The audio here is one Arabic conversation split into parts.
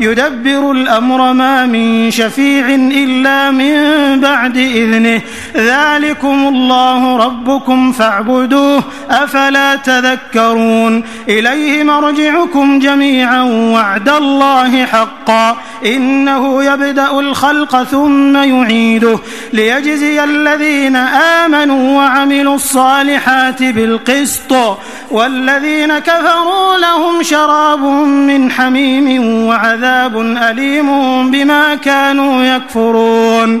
يدبر الأمر ما من شفيع إلا من بعد إذنه. ذلكم الله ربكم فاعبدوه أفلا تذكرون. إليه مرجعكم جميعا وعد الله حقا. إنه يبدأ الخلق ثم يعيده. ليجزي الذين آمنوا وعملوا الصالحات بالقسط. والذين كفروا لهم شراب من حميم وعذاب عذاب أليم بما كانوا يكفرون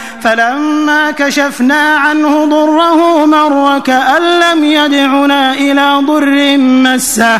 فلما كشفنا عنه ضره مر كأن لم يدعنا إلى ضر مسه.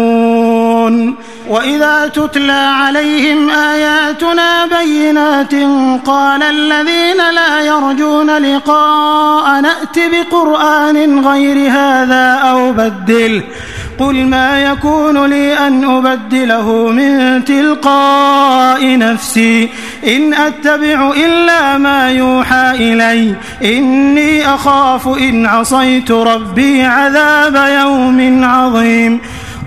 يعلمون وإذا تتلى عليهم آياتنا بينات قال الذين لا يرجون لقاء نأت بقرآن غير هذا أو بدل قل ما يكون لي أن أبدله من تلقاء نفسي إن أتبع إلا ما يوحى إلي إني أخاف إن عصيت ربي عذاب يوم عظيم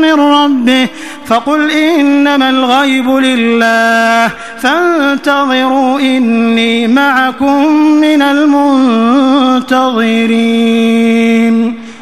من ربه فقل إنما الغيب لله فانتظروا إني معكم من المنتظرين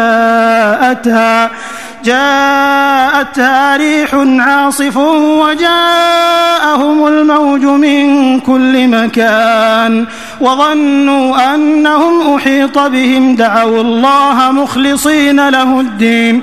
جاءتها جاءتها ريح عاصف وجاءهم الموج من كل مكان وظنوا أنهم أحيط بهم دعوا الله مخلصين له الدين.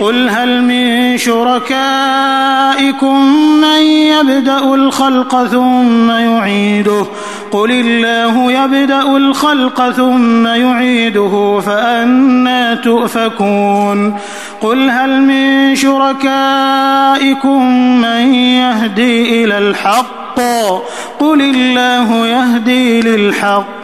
قل هل من شركائكم من يبدا الخلق ثم يعيده قل الله يبدا الخلق ثم يعيده فانى تؤفكون قل هل من شركائكم من يهدي إلى الحق قل الله يهدي للحق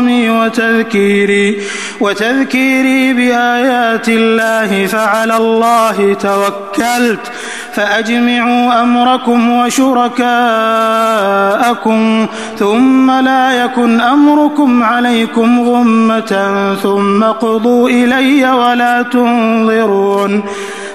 إعظامي وتذكيري وتذكيري بآيات الله فعلى الله توكلت. فأجمعوا أمركم وشركاءكم ثم لا يكن أمركم عليكم غمة ثم قضوا إلي ولا تنظرون.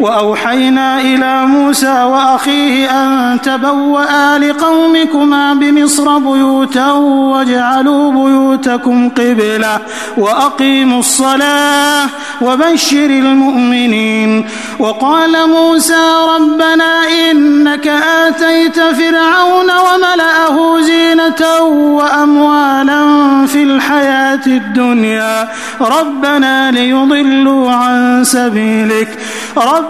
وأوحينا إلى موسى وأخيه أن تبوأ لقومكما بمصر بيوتا واجعلوا بيوتكم قبلة وأقيموا الصلاة وبشر المؤمنين. وقال موسى ربنا إنك آتيت فرعون وملأه زينة وأموالا في الحياة الدنيا. ربنا ليضلوا عن سبيلك. رب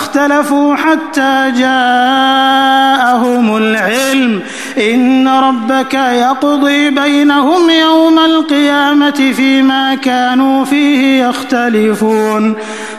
فاختلفوا حتى جاءهم العلم. إن ربك يقضي بينهم يوم القيامة فيما كانوا فيه يختلفون.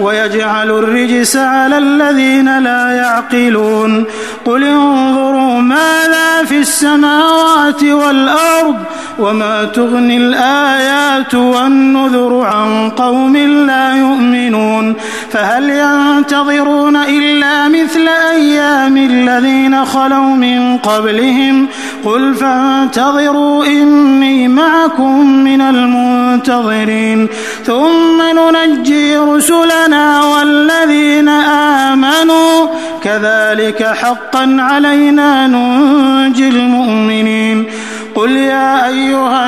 ويجعل الرجس على الذين لا يعقلون. قل انظروا ماذا في السماوات والأرض وما تغني الآيات والنذر عن قوم لا يؤمنون. فهل ينتظرون إلا مثل أيام الذين خلوا من قبلهم؟ قل فانتظروا إني معكم من المنتظرين. ثم ننجي رسلنا ربنا والذين آمنوا كذلك حقا علينا ننجي المؤمنين. قل يا أيها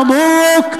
أبوك